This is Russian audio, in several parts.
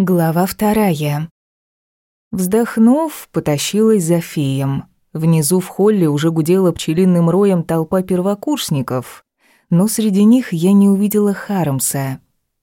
Глава вторая. Вздохнув, потащилась за феем. Внизу в холле уже гудела пчелиным роем толпа первокурсников, но среди них я не увидела Хармса.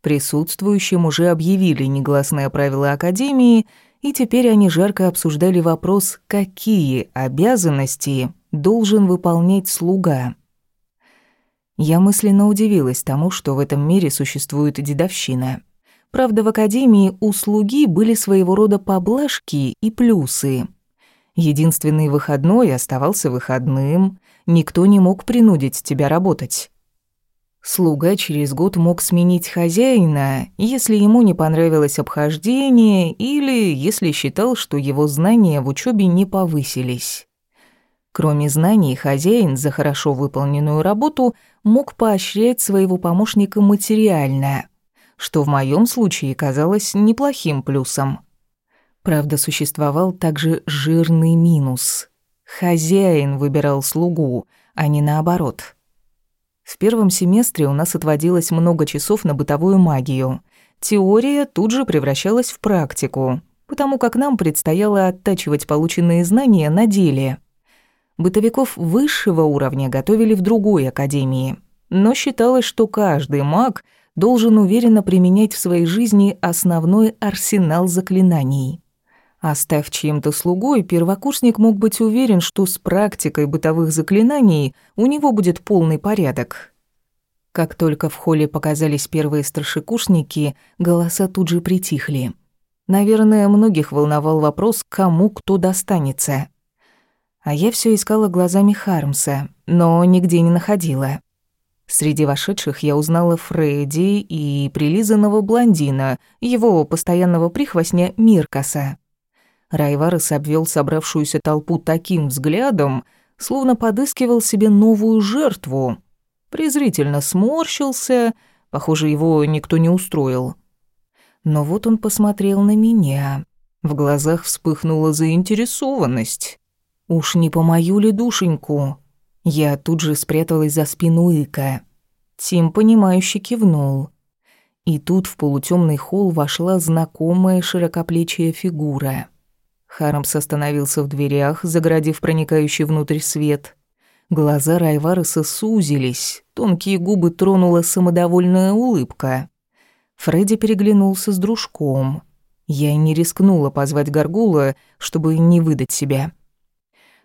Присутствующим уже объявили негласные правила Академии, и теперь они жарко обсуждали вопрос, какие обязанности должен выполнять слуга. Я мысленно удивилась тому, что в этом мире существует дедовщина. Правда, в академии услуги были своего рода поблажки и плюсы. Единственный выходной оставался выходным, никто не мог принудить тебя работать. Слуга через год мог сменить хозяина, если ему не понравилось обхождение или если считал, что его знания в учебе не повысились. Кроме знаний, хозяин за хорошо выполненную работу мог поощрять своего помощника материально – что в моем случае казалось неплохим плюсом. Правда, существовал также жирный минус. Хозяин выбирал слугу, а не наоборот. В первом семестре у нас отводилось много часов на бытовую магию. Теория тут же превращалась в практику, потому как нам предстояло оттачивать полученные знания на деле. Бытовиков высшего уровня готовили в другой академии, но считалось, что каждый маг — должен уверенно применять в своей жизни основной арсенал заклинаний. Оставь чьим-то слугой, первокурсник мог быть уверен, что с практикой бытовых заклинаний у него будет полный порядок. Как только в холле показались первые старшекурсники, голоса тут же притихли. Наверное, многих волновал вопрос, кому кто достанется. А я все искала глазами Хармса, но нигде не находила. Среди вошедших я узнала Фредди и прилизанного блондина, его постоянного прихвостня Миркаса. Райварес обвел собравшуюся толпу таким взглядом, словно подыскивал себе новую жертву. Презрительно сморщился, похоже, его никто не устроил. Но вот он посмотрел на меня. В глазах вспыхнула заинтересованность. Уж не по мою ли душеньку? Я тут же спряталась за спину Ика. Тим, понимающе кивнул. И тут в полутемный холл вошла знакомая широкоплечья фигура. Харамс остановился в дверях, заградив проникающий внутрь свет. Глаза Райвареса сузились, тонкие губы тронула самодовольная улыбка. Фредди переглянулся с дружком. Я не рискнула позвать Гаргула, чтобы не выдать себя.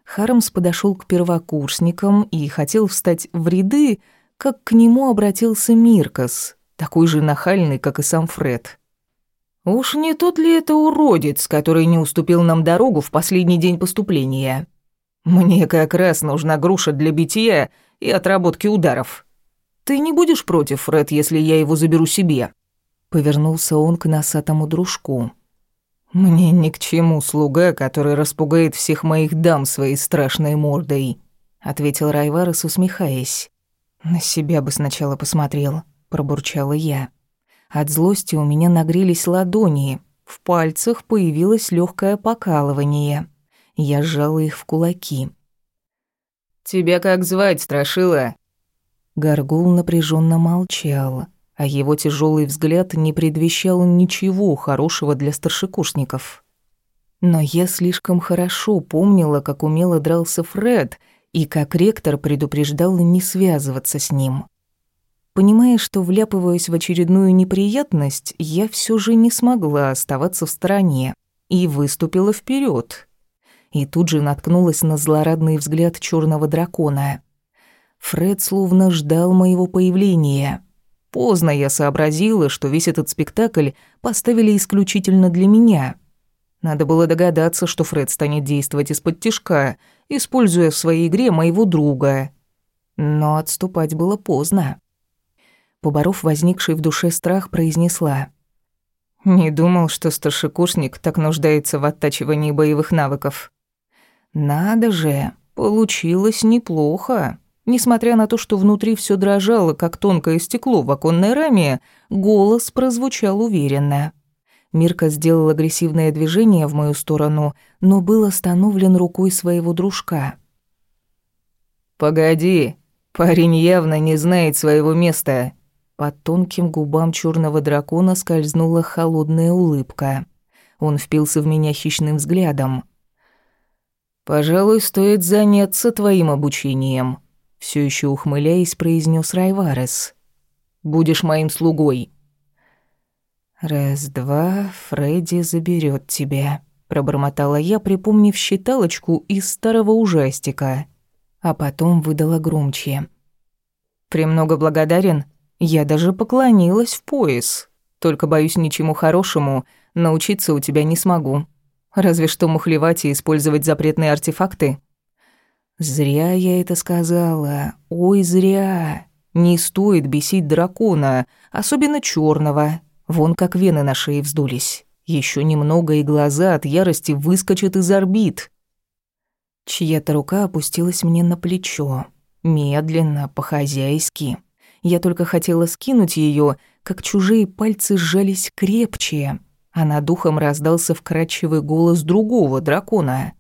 Харамс подошел к первокурсникам и хотел встать в ряды, как к нему обратился Миркас, такой же нахальный, как и сам Фред. «Уж не тот ли это уродец, который не уступил нам дорогу в последний день поступления? Мне как раз нужна груша для битья и отработки ударов. Ты не будешь против, Фред, если я его заберу себе?» Повернулся он к носатому дружку. «Мне ни к чему слуга, который распугает всех моих дам своей страшной мордой», — ответил Райварес, усмехаясь. «На себя бы сначала посмотрел», — пробурчала я. От злости у меня нагрелись ладони, в пальцах появилось легкое покалывание. Я сжала их в кулаки. «Тебя как звать, Страшила?» Горгул напряженно молчал а его тяжелый взгляд не предвещал ничего хорошего для старшекурсников. Но я слишком хорошо помнила, как умело дрался Фред и как ректор предупреждал не связываться с ним. Понимая, что вляпываюсь в очередную неприятность, я все же не смогла оставаться в стороне и выступила вперед. И тут же наткнулась на злорадный взгляд черного дракона. Фред словно ждал моего появления — Поздно я сообразила, что весь этот спектакль поставили исключительно для меня. Надо было догадаться, что Фред станет действовать из-под тишка, используя в своей игре моего друга. Но отступать было поздно. Поборов возникший в душе страх, произнесла. «Не думал, что старшекурсник так нуждается в оттачивании боевых навыков». «Надо же, получилось неплохо». Несмотря на то, что внутри все дрожало, как тонкое стекло в оконной раме, голос прозвучал уверенно. Мирка сделал агрессивное движение в мою сторону, но был остановлен рукой своего дружка. «Погоди, парень явно не знает своего места. По тонким губам черного дракона скользнула холодная улыбка. Он впился в меня хищным взглядом. «Пожалуй, стоит заняться твоим обучением», — все еще ухмыляясь, произнес Райварес. «Будешь моим слугой». «Раз-два, Фредди заберет тебя», — пробормотала я, припомнив считалочку из старого ужастика, а потом выдала громче. «Премного благодарен. Я даже поклонилась в пояс. Только, боюсь, ничему хорошему научиться у тебя не смогу». Разве что мухлевать и использовать запретные артефакты. Зря я это сказала. Ой, зря. Не стоит бесить дракона, особенно черного. Вон как вены на шее вздулись. Еще немного, и глаза от ярости выскочат из орбит. Чья-то рука опустилась мне на плечо. Медленно, по-хозяйски. Я только хотела скинуть ее, как чужие пальцы сжались крепче а над духом раздался вкрадчивый голос другого дракона.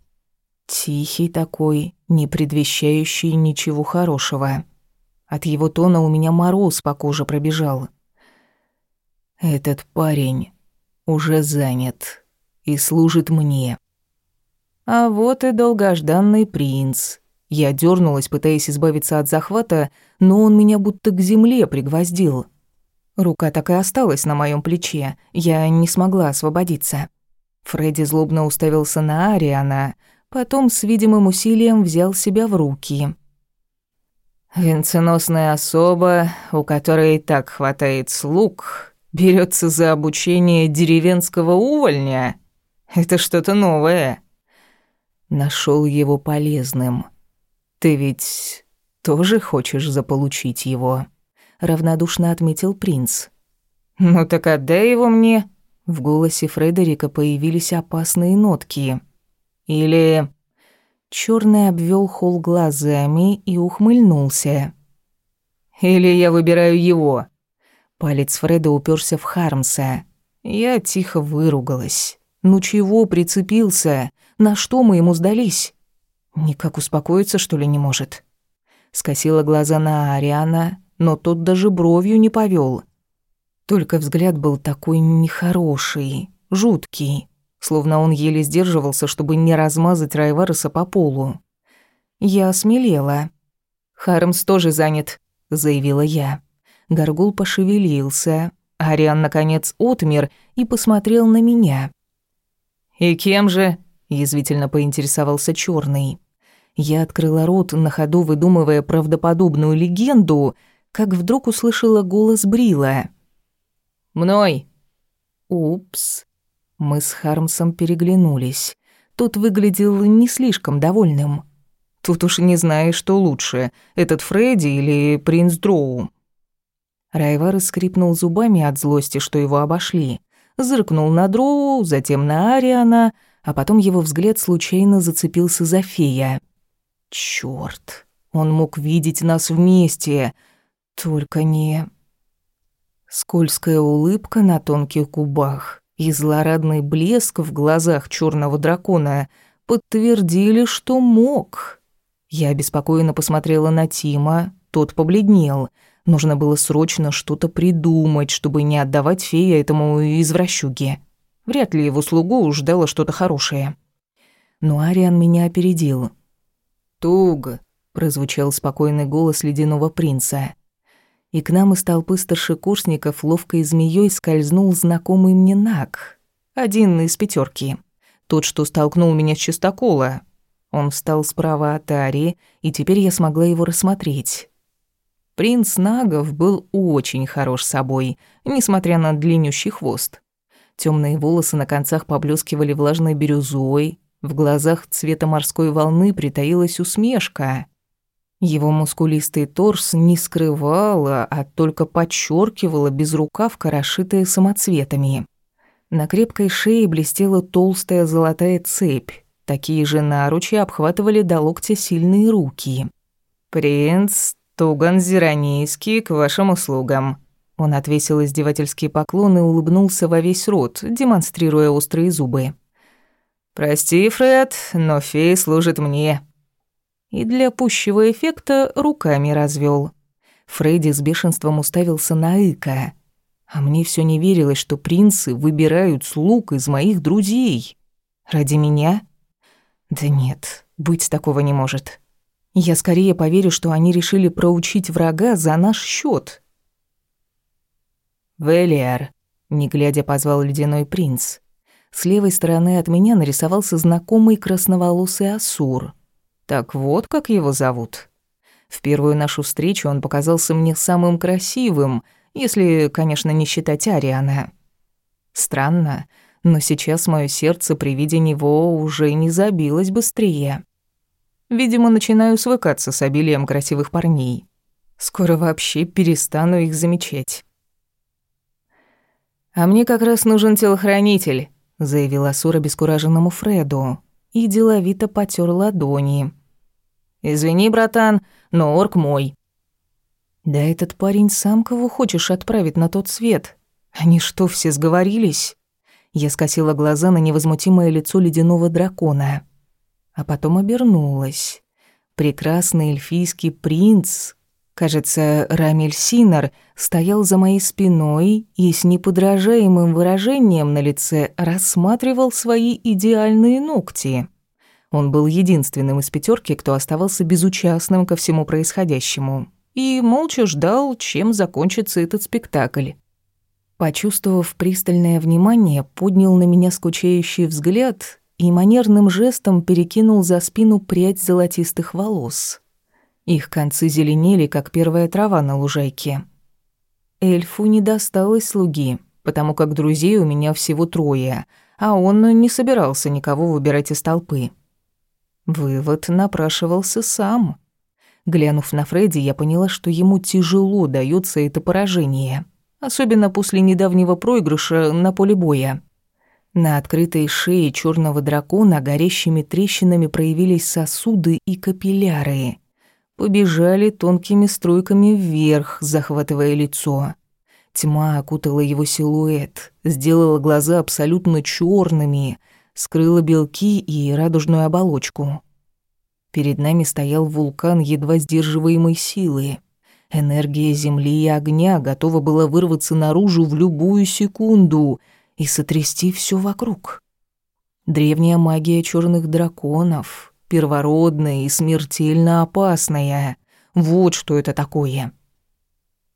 Тихий такой, не предвещающий ничего хорошего. От его тона у меня мороз по коже пробежал. «Этот парень уже занят и служит мне». А вот и долгожданный принц. Я дернулась, пытаясь избавиться от захвата, но он меня будто к земле пригвоздил. Рука так и осталась на моем плече. Я не смогла освободиться. Фредди злобно уставился на Ариана, потом с видимым усилием взял себя в руки. «Венценосная особа, у которой так хватает слуг, берется за обучение деревенского увольня? Это что-то новое». Нашел его полезным. «Ты ведь тоже хочешь заполучить его?» равнодушно отметил принц. «Ну так отдай его мне». В голосе Фредерика появились опасные нотки. «Или...» Чёрный обвёл холл глазами и ухмыльнулся. «Или я выбираю его». Палец Фреда уперся в Хармса. Я тихо выругалась. «Ну чего прицепился? На что мы ему сдались?» «Никак успокоиться, что ли, не может?» Скосила глаза на Ариана, но тот даже бровью не повел. Только взгляд был такой нехороший, жуткий, словно он еле сдерживался, чтобы не размазать Райвареса по полу. Я осмелела. «Хармс тоже занят», — заявила я. Горгул пошевелился. Ариан, наконец, отмер и посмотрел на меня. «И кем же?» — язвительно поинтересовался черный. Я открыла рот, на ходу выдумывая правдоподобную легенду — как вдруг услышала голос Брила. «Мной!» «Упс!» Мы с Хармсом переглянулись. Тот выглядел не слишком довольным. Тут уж не знаешь, что лучше, этот Фредди или принц Дроу. Райвар скрипнул зубами от злости, что его обошли. Зыркнул на Дроу, затем на Ариана, а потом его взгляд случайно зацепился за фея. Чёрт, он мог видеть нас вместе, только не... Скользкая улыбка на тонких губах и злорадный блеск в глазах черного дракона подтвердили, что мог. Я обеспокоенно посмотрела на Тима, тот побледнел. Нужно было срочно что-то придумать, чтобы не отдавать фея этому извращуге. Вряд ли его слугу ждало что-то хорошее. Но Ариан меня опередил. «Туг», — прозвучал спокойный голос ледяного принца и к нам из толпы старшекурсников ловкой змеей скользнул знакомый мне Нак, один из пятерки, тот, что столкнул меня с чистокола. Он встал справа от Ари, и теперь я смогла его рассмотреть. Принц Нагов был очень хорош собой, несмотря на длиннющий хвост. Темные волосы на концах поблескивали влажной бирюзой, в глазах цвета морской волны притаилась усмешка — его мускулистый торс не скрывала, а только подчеркивала безрукавка, расшитая самоцветами. На крепкой шее блестела толстая золотая цепь. Такие же наручи обхватывали до локтя сильные руки. «Принц Туган Зеронийский к вашим услугам». Он отвесил издевательский поклон и улыбнулся во весь рот, демонстрируя острые зубы. «Прости, Фред, но фей служит мне и для пущего эффекта руками развел. Фредди с бешенством уставился на Ика. А мне все не верилось, что принцы выбирают слуг из моих друзей. Ради меня? Да нет, быть такого не может. Я скорее поверю, что они решили проучить врага за наш счет. «Велиар», — не глядя позвал ледяной принц. С левой стороны от меня нарисовался знакомый красноволосый Асур. Так вот, как его зовут. В первую нашу встречу он показался мне самым красивым, если, конечно, не считать Ариана. Странно, но сейчас мое сердце при виде него уже не забилось быстрее. Видимо, начинаю свыкаться с обилием красивых парней. Скоро вообще перестану их замечать. «А мне как раз нужен телохранитель», — заявила Сура бескураженному Фреду и деловито потер ладони. «Извини, братан, но орк мой». «Да этот парень сам кого хочешь отправить на тот свет. Они что, все сговорились?» Я скосила глаза на невозмутимое лицо ледяного дракона, а потом обернулась. Прекрасный эльфийский принц, кажется, Рамель Синар, стоял за моей спиной и с неподражаемым выражением на лице рассматривал свои идеальные ногти. Он был единственным из пятерки, кто оставался безучастным ко всему происходящему и молча ждал, чем закончится этот спектакль. Почувствовав пристальное внимание, поднял на меня скучающий взгляд и манерным жестом перекинул за спину прядь золотистых волос. Их концы зеленели, как первая трава на лужайке. Эльфу не досталось слуги, потому как друзей у меня всего трое, а он не собирался никого выбирать из толпы. Вывод напрашивался сам. Глянув на Фредди, я поняла, что ему тяжело дается это поражение, особенно после недавнего проигрыша на поле боя. На открытой шее черного дракона горящими трещинами проявились сосуды и капилляры. Побежали тонкими струйками вверх, захватывая лицо. Тьма окутала его силуэт, сделала глаза абсолютно черными — скрыла белки и радужную оболочку. Перед нами стоял вулкан едва сдерживаемой силы. Энергия земли и огня готова была вырваться наружу в любую секунду и сотрясти все вокруг. Древняя магия черных драконов, первородная и смертельно опасная. Вот что это такое.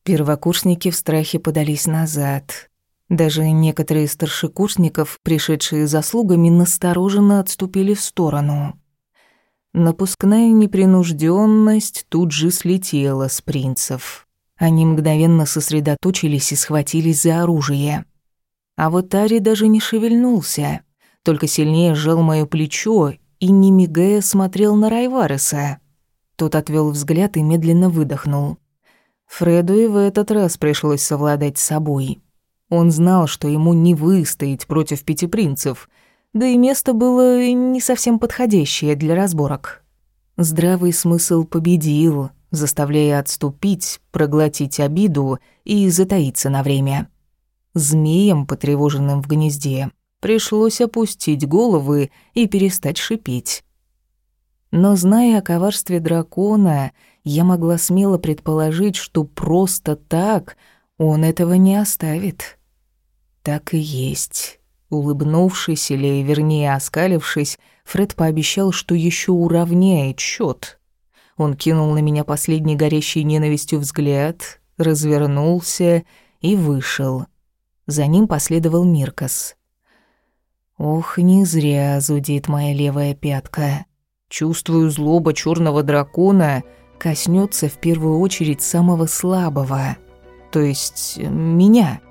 Первокурсники в страхе подались назад. Даже некоторые старшекурсников, пришедшие заслугами, настороженно отступили в сторону. Напускная непринужденность тут же слетела с принцев. Они мгновенно сосредоточились и схватились за оружие. А вот Ари даже не шевельнулся, только сильнее сжал моё плечо и, не мигая, смотрел на Райвареса. Тот отвел взгляд и медленно выдохнул. Фреду и в этот раз пришлось совладать с собой. Он знал, что ему не выстоять против пяти принцев, да и место было не совсем подходящее для разборок. Здравый смысл победил, заставляя отступить, проглотить обиду и затаиться на время. Змеям, потревоженным в гнезде, пришлось опустить головы и перестать шипеть. Но зная о коварстве дракона, я могла смело предположить, что просто так он этого не оставит. Так и есть. Улыбнувшись, или вернее оскалившись, Фред пообещал, что еще уравняет счет. Он кинул на меня последний горящий ненавистью взгляд, развернулся и вышел. За ним последовал Миркос. Ох, не зря зудит моя левая пятка. Чувствую, злоба черного дракона коснется в первую очередь самого слабого, то есть меня.